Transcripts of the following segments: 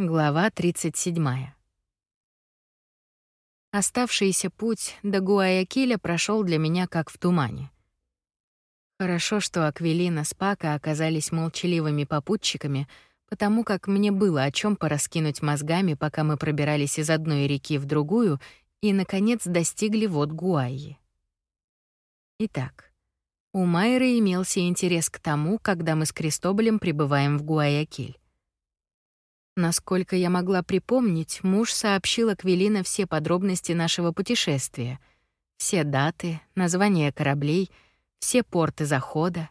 Глава 37. Оставшийся путь до Гуаякиля прошел для меня как в тумане. Хорошо, что Аквилина с Пака оказались молчаливыми попутчиками, потому как мне было о чем пораскинуть мозгами, пока мы пробирались из одной реки в другую и, наконец, достигли вод Гуайи. Итак, у Майры имелся интерес к тому, когда мы с Крестоболем прибываем в Гуаякиль. Насколько я могла припомнить, муж сообщил Аквилина все подробности нашего путешествия. Все даты, названия кораблей, все порты захода.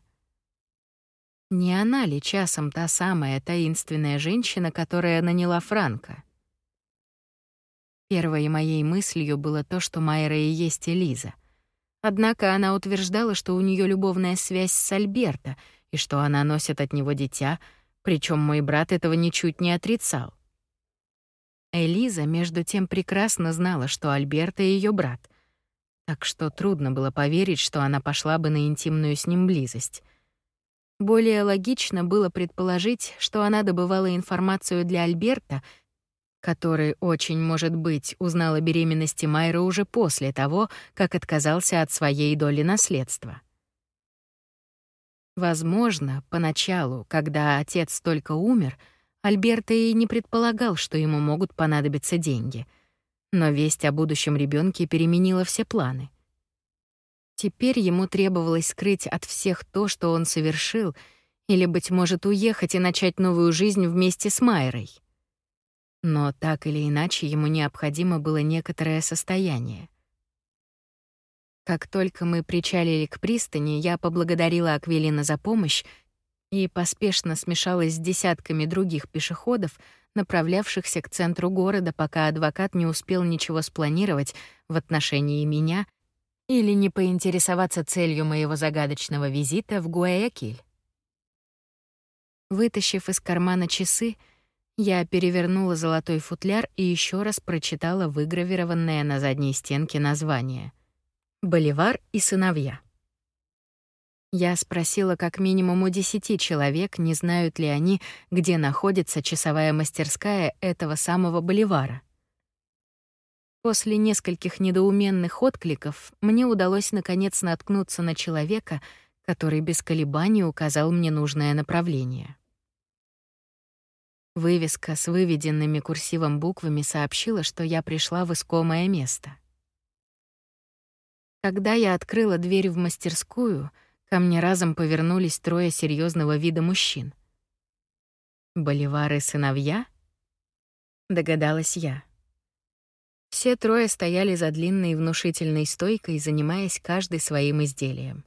Не она ли часом та самая таинственная женщина, которая наняла Франка? Первой моей мыслью было то, что Майра и есть Элиза. Однако она утверждала, что у нее любовная связь с Альберто и что она носит от него дитя — причем мой брат этого ничуть не отрицал. Элиза, между тем, прекрасно знала, что Альберто ее брат, так что трудно было поверить, что она пошла бы на интимную с ним близость. Более логично было предположить, что она добывала информацию для Альберта, который, очень может быть, узнал о беременности Майры уже после того, как отказался от своей доли наследства. Возможно, поначалу, когда отец только умер, Альберто и не предполагал, что ему могут понадобиться деньги. Но весть о будущем ребенке переменила все планы. Теперь ему требовалось скрыть от всех то, что он совершил, или, быть может, уехать и начать новую жизнь вместе с Майрой. Но так или иначе ему необходимо было некоторое состояние. Как только мы причалили к пристани, я поблагодарила Аквилина за помощь и поспешно смешалась с десятками других пешеходов, направлявшихся к центру города, пока адвокат не успел ничего спланировать в отношении меня или не поинтересоваться целью моего загадочного визита в Гуаякиль. Вытащив из кармана часы, я перевернула золотой футляр и еще раз прочитала выгравированное на задней стенке название. Боливар и сыновья. Я спросила как минимум у десяти человек, не знают ли они, где находится часовая мастерская этого самого Боливара. После нескольких недоуменных откликов мне удалось наконец наткнуться на человека, который без колебаний указал мне нужное направление. Вывеска с выведенными курсивом буквами сообщила, что я пришла в искомое место — когда я открыла дверь в мастерскую, ко мне разом повернулись трое серьезного вида мужчин. «Боливары сыновья?» — догадалась я. Все трое стояли за длинной внушительной стойкой, занимаясь каждый своим изделием.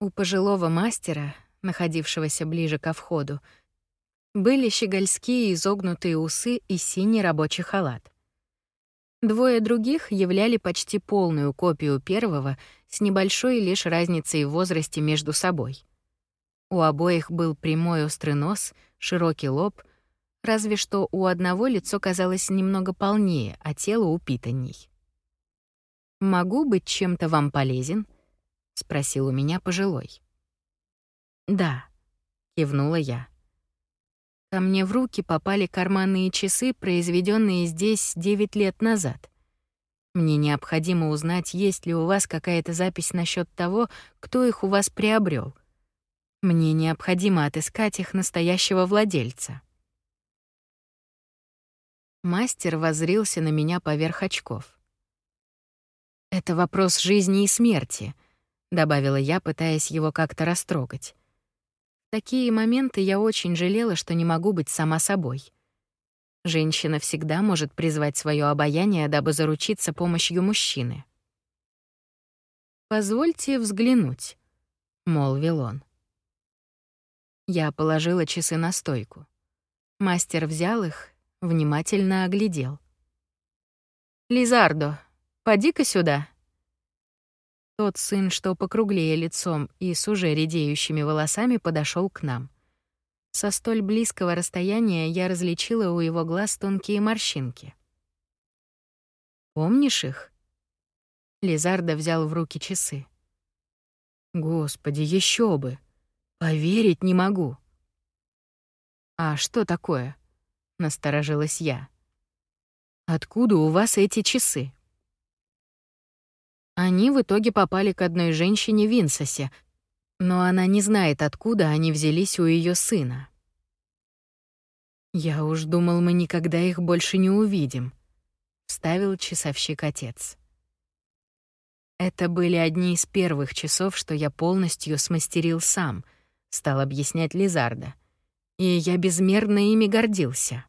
У пожилого мастера, находившегося ближе ко входу, были щегольские изогнутые усы и синий рабочий халат. Двое других являли почти полную копию первого с небольшой лишь разницей в возрасте между собой. У обоих был прямой острый нос, широкий лоб, разве что у одного лицо казалось немного полнее, а тело упитанней. «Могу быть чем-то вам полезен?» — спросил у меня пожилой. «Да», — кивнула я. Ко мне в руки попали карманные часы, произведенные здесь 9 лет назад. Мне необходимо узнать, есть ли у вас какая-то запись насчет того, кто их у вас приобрел. Мне необходимо отыскать их настоящего владельца. Мастер воззрился на меня поверх очков. «Это вопрос жизни и смерти», — добавила я, пытаясь его как-то растрогать такие моменты я очень жалела, что не могу быть сама собой. Женщина всегда может призвать свое обаяние, дабы заручиться помощью мужчины. «Позвольте взглянуть», — молвил он. Я положила часы на стойку. Мастер взял их, внимательно оглядел. «Лизардо, поди-ка сюда», тот сын, что покруглее лицом и с уже редеющими волосами, подошел к нам. Со столь близкого расстояния я различила у его глаз тонкие морщинки. «Помнишь их?» Лизардо взял в руки часы. «Господи, еще бы! Поверить не могу!» «А что такое?» Насторожилась я. «Откуда у вас эти часы?» Они в итоге попали к одной женщине в Винсосе, но она не знает, откуда они взялись у ее сына. «Я уж думал, мы никогда их больше не увидим», — вставил часовщик отец. «Это были одни из первых часов, что я полностью смастерил сам», — стал объяснять Лизарда. «И я безмерно ими гордился».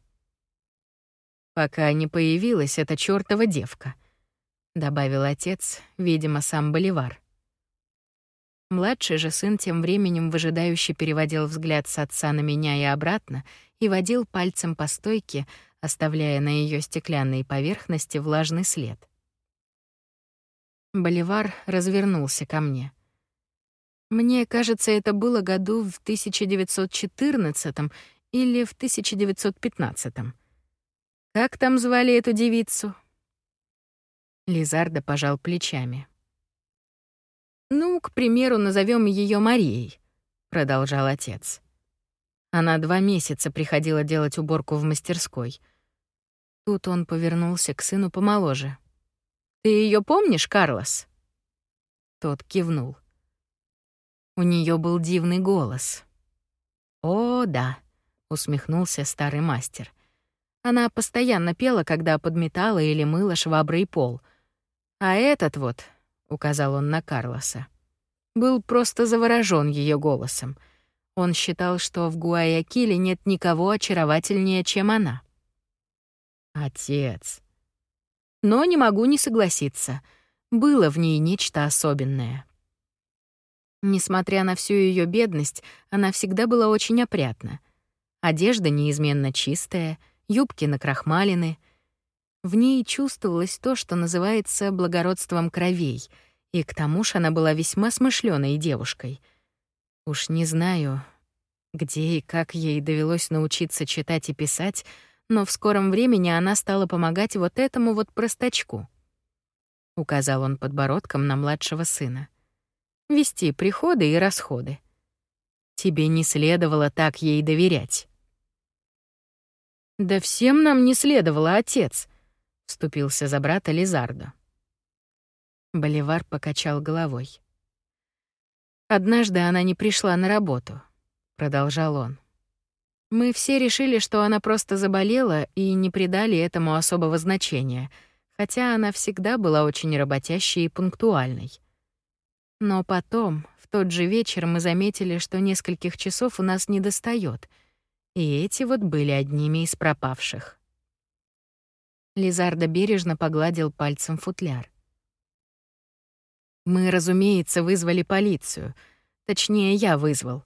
«Пока не появилась эта чёртова девка», — добавил отец, видимо, сам Боливар. Младший же сын тем временем выжидающе переводил взгляд с отца на меня и обратно и водил пальцем по стойке, оставляя на ее стеклянной поверхности влажный след. Боливар развернулся ко мне. Мне кажется, это было году в 1914 или в 1915. Как там звали эту девицу? Лизардо пожал плечами. «Ну, к примеру, назовем ее Марией», — продолжал отец. Она два месяца приходила делать уборку в мастерской. Тут он повернулся к сыну помоложе. «Ты ее помнишь, Карлос?» Тот кивнул. У нее был дивный голос. «О, да», — усмехнулся старый мастер. Она постоянно пела, когда подметала или мыла шваброй пол. А этот вот, — указал он на Карлоса. Был просто заворожён её голосом. Он считал, что в Гуаякиле нет никого очаровательнее, чем она. Отец. Но не могу не согласиться. Было в ней нечто особенное. Несмотря на всю её бедность, она всегда была очень опрятна. Одежда неизменно чистая, юбки накрахмалены — в ней чувствовалось то, что называется благородством кровей, и к тому же она была весьма смышленой девушкой. Уж не знаю, где и как ей довелось научиться читать и писать, но в скором времени она стала помогать вот этому вот простачку. Указал он подбородком на младшего сына. Вести приходы и расходы. Тебе не следовало так ей доверять. Да всем нам не следовало, отец вступился за брата Лизардо. Боливар покачал головой. Однажды она не пришла на работу, продолжал он. Мы все решили, что она просто заболела и не придали этому особого значения, хотя она всегда была очень работящей и пунктуальной. Но потом, в тот же вечер, мы заметили, что нескольких часов у нас недостаёт, и эти вот были одними из пропавших. Лизардо бережно погладил пальцем футляр. Мы, разумеется, вызвали полицию. Точнее, я вызвал.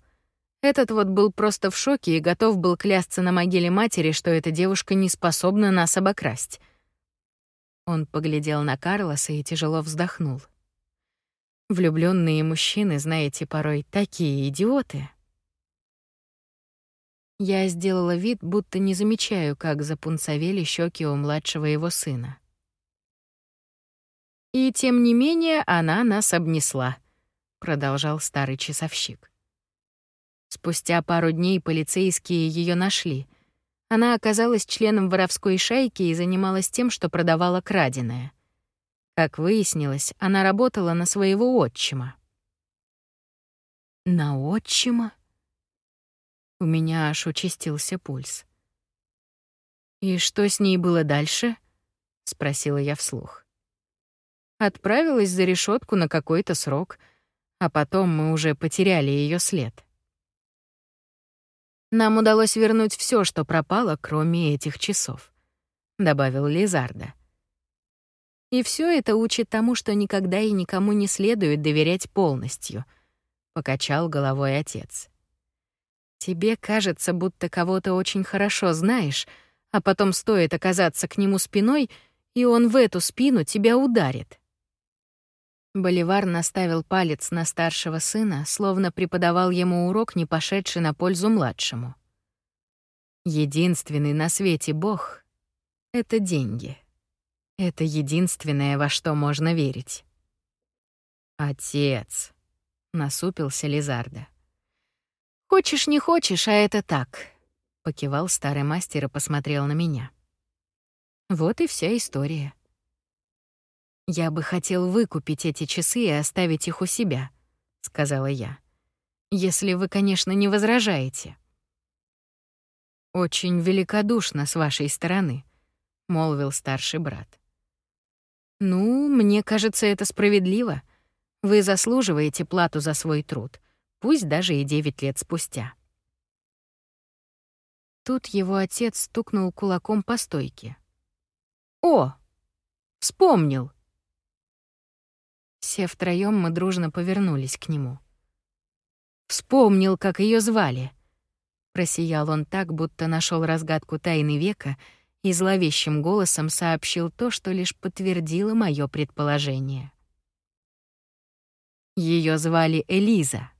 Этот вот был просто в шоке и готов был клясться на могиле матери, что эта девушка не способна нас обокрасть. Он поглядел на Карлоса и тяжело вздохнул. Влюбленные мужчины, знаете, порой такие идиоты. Я сделала вид, будто не замечаю, как запунцовели щеки у младшего его сына. «И тем не менее она нас обнесла», — продолжал старый часовщик. Спустя пару дней полицейские ее нашли. Она оказалась членом воровской шайки и занималась тем, что продавала краденое. Как выяснилось, она работала на своего отчима. «На отчима?» У меня аж участился пульс. «И что с ней было дальше?» — спросила я вслух. Отправилась за решетку на какой-то срок, а потом мы уже потеряли ее след. «Нам удалось вернуть все, что пропало, кроме этих часов», — добавил Лизарда. «И все это учит тому, что никогда и никому не следует доверять полностью», — покачал головой отец. Тебе кажется, будто кого-то очень хорошо знаешь, а потом стоит оказаться к нему спиной, и он в эту спину тебя ударит. Боливар наставил палец на старшего сына, словно преподавал ему урок, не пошедший на пользу младшему. Единственный на свете Бог — это деньги. Это единственное, во что можно верить. «Отец», — насупился Лизарда. Хочешь, не хочешь, а это так. покивал старый мастер и посмотрел на меня. Вот и вся история. Я бы хотел выкупить эти часы и оставить их у себя, сказала я. Если вы, конечно, не возражаете. Очень великодушно с вашей стороны, молвил старший брат. Ну, мне кажется, это справедливо. Вы заслуживаете плату за свой труд, пусть даже и девять лет спустя. Тут его отец стукнул кулаком по стойке. «О! Вспомнил!» Все втроём мы дружно повернулись к нему. «Вспомнил, как её звали!» Просиял он так, будто нашёл разгадку тайны века — и зловещим голосом сообщил то, что лишь подтвердило моё предположение. Её звали Элиза.